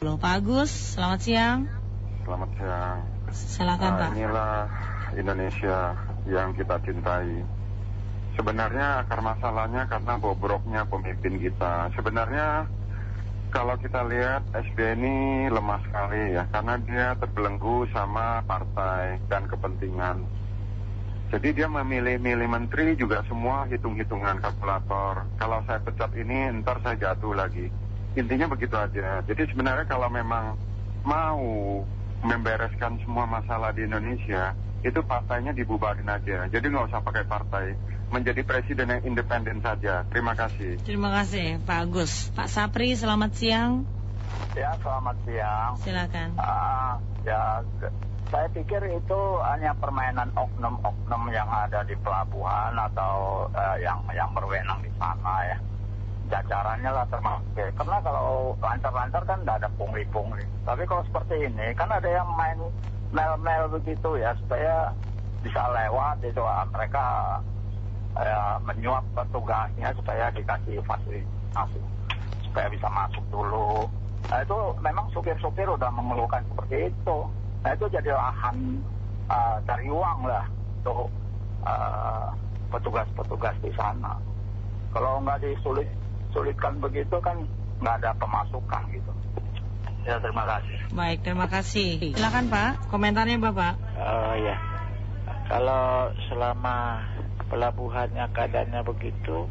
Halo Pak Agus, selamat siang. Selamat siang. Silakan Ah, Pak. inilah Indonesia yang kita cintai. Sebenarnya akar masalahnya karena bobroknya pemimpin kita. Sebenarnya kalau kita lihat SBY ini lemah sekali ya, karena dia terbelenggu sama partai dan kepentingan. Jadi dia memilih-milih menteri juga semua hitung-hitungan kalkulator. Kalau saya pecat ini, ntar saya jatuh lagi. Intinya begitu aja. Jadi sebenarnya kalau memang mau membereskan semua masalah di Indonesia, itu partainya dibubarin aja. Jadi nggak usah pakai partai. Menjadi presiden yang independen saja. Terima kasih. Terima kasih Pak Agus. Pak Sapri, selamat siang. Ya, selamat siang. Silakan. Ah, ya, saya pikir itu hanya permainan oknum-oknum yang ada di pelabuhan atau eh, yang yang berwenang di sana ya. Jajarannya lah termasuk. ya. Karena kalau lancar-lancar kan tidak ada pungli-pungli. Tapi kalau seperti ini kan ada yang main mel-mel begitu ya supaya bisa lewat itu ah, mereka eh, menyuap petugasnya supaya dikasih fasilitas supaya bisa masuk dulu. Nah itu memang supir-supir udah mengeluhkan seperti itu. Nah itu jadi lahan uh, cari uang lah untuk uh, petugas-petugas di sana. Kalau nggak disulit sulitkan begitu kan nggak ada pemasukan gitu. Ya terima kasih. Baik, terima kasih. Silakan Pak, komentarnya Bapak. Oh ya, kalau selama pelabuhannya keadaannya begitu,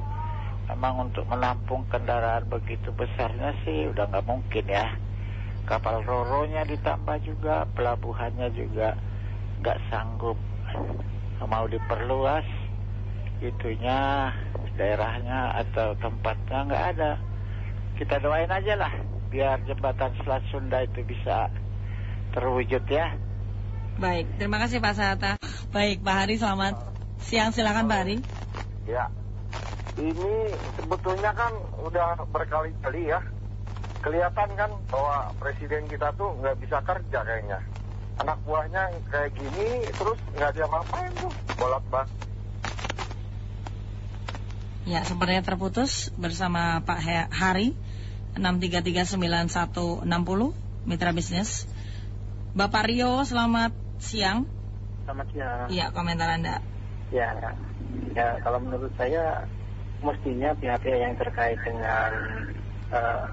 memang untuk menampung kendaraan begitu besarnya sih udah nggak mungkin ya. Kapal roronya ditambah juga, pelabuhannya juga nggak sanggup mau diperluas, itunya daerahnya atau tempatnya nggak ada. Kita doain aja lah, biar jembatan Selat Sunda itu bisa terwujud ya. Baik, terima kasih Pak Sata. Baik, Pak Hari selamat siang. Silakan Pak Hari. Ya, ini sebetulnya kan udah berkali-kali ya. Kelihatan kan bahwa presiden kita tuh nggak bisa kerja kayaknya. Anak buahnya kayak gini terus nggak dia ngapain tuh bolak balik. Ya, sepertinya terputus bersama Pak Hari 6339160 Mitra Bisnis. Bapak Rio, selamat siang. Selamat siang. Iya, komentar Anda. Ya, ya kalau menurut saya mestinya pihak-pihak yang terkait dengan eh,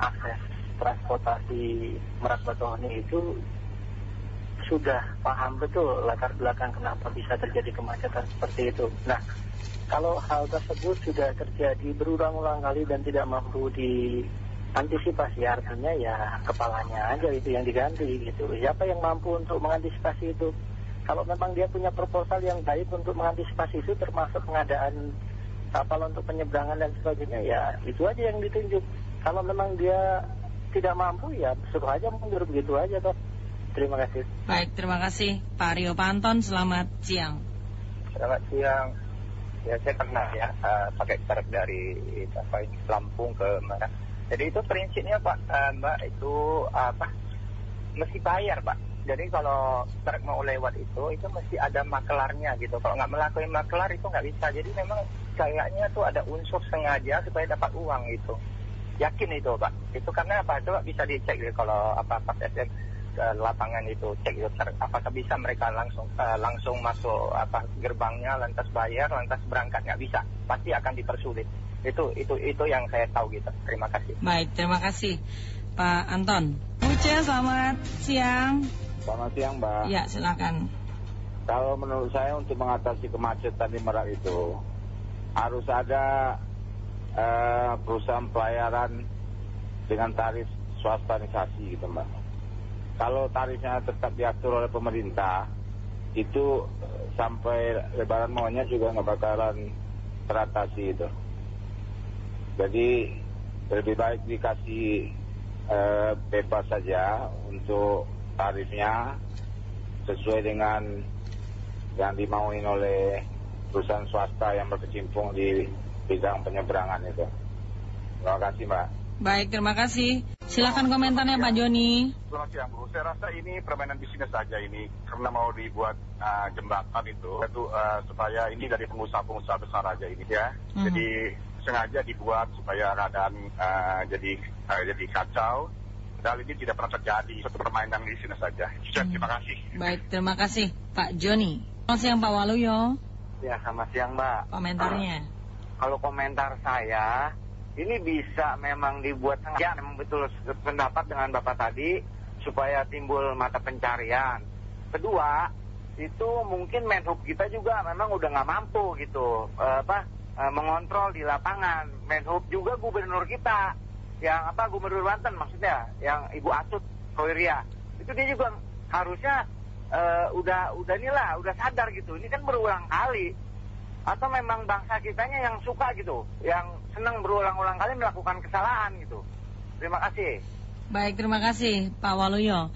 akses transportasi Merak Bakauheni itu sudah paham betul latar belakang kenapa bisa terjadi kemacetan seperti itu. Nah, kalau hal tersebut sudah terjadi berulang-ulang kali dan tidak mampu diantisipasi, artinya ya kepalanya aja itu yang diganti gitu. Siapa yang mampu untuk mengantisipasi itu? Kalau memang dia punya proposal yang baik untuk mengantisipasi itu, termasuk pengadaan kapal untuk penyeberangan dan sebagainya, ya itu aja yang ditunjuk. Kalau memang dia tidak mampu, ya suruh aja mundur begitu aja toh. Terima kasih. Baik, terima kasih Pak Rio Panton. Selamat siang. Selamat siang. Ya saya pernah ya eh, pakai truk dari apa ini Lampung ke Merak. Jadi itu prinsipnya Pak eh, Mbak itu apa mesti bayar Pak. Jadi kalau truk mau lewat itu itu mesti ada makelarnya gitu. Kalau nggak melakukan makelar itu nggak bisa. Jadi memang kayaknya tuh ada unsur sengaja supaya dapat uang gitu. Yakin itu Pak. Itu karena apa? Coba bisa dicek gitu kalau apa pas SM ke lapangan itu cek itu ter- apakah bisa mereka langsung eh, langsung masuk apa gerbangnya lantas bayar lantas berangkat nggak bisa pasti akan dipersulit itu itu itu yang saya tahu gitu terima kasih Baik, terima kasih Pak Anton. Uce, selamat siang. Selamat siang Mbak. Ya, silakan. Kalau menurut saya untuk mengatasi kemacetan di Merak itu harus ada eh, perusahaan pelayaran dengan tarif swastanisasi gitu Mbak. Kalau tarifnya tetap diatur oleh pemerintah itu eh, sampai lebaran maunya juga nggak bakalan teratasi itu. Jadi lebih baik dikasih eh, bebas saja untuk tarifnya sesuai dengan yang dimauin oleh perusahaan swasta yang berkecimpung di bidang penyeberangan itu. Terima kasih Mbak. Baik, terima kasih. Silakan komentarnya Pak Joni. Selamat siang Bu. Saya rasa ini permainan bisnis saja ini karena mau dibuat uh, jembatan itu itu uh, supaya ini dari pengusaha-pengusaha besar aja ini ya. Mhm. Jadi sengaja dibuat supaya keadaan uh, jadi uh, jadi kacau Padahal ini tidak pernah terjadi, satu permainan di sini saja. Sudah, Hmm. terima kasih. Baik, terima kasih Pak Joni. Selamat siang Pak Waluyo. Ya, selamat siang Mbak. Komentarnya. Kalau komentar saya, ini bisa memang dibuat sengaja, memang betul pendapat dengan Bapak tadi, supaya timbul mata pencarian. Kedua, itu mungkin Menhub kita juga memang udah nggak mampu gitu, eh, apa, eh, mengontrol di lapangan. Menhub juga gubernur kita, yang apa, gubernur Banten maksudnya, yang Ibu Atut Koiria. Itu dia juga harusnya eh, udah udah inilah udah sadar gitu ini kan berulang kali atau memang bangsa kitanya yang suka gitu yang senang berulang-ulang kali melakukan kesalahan gitu terima kasih Baik, terima kasih Pak Waluyo.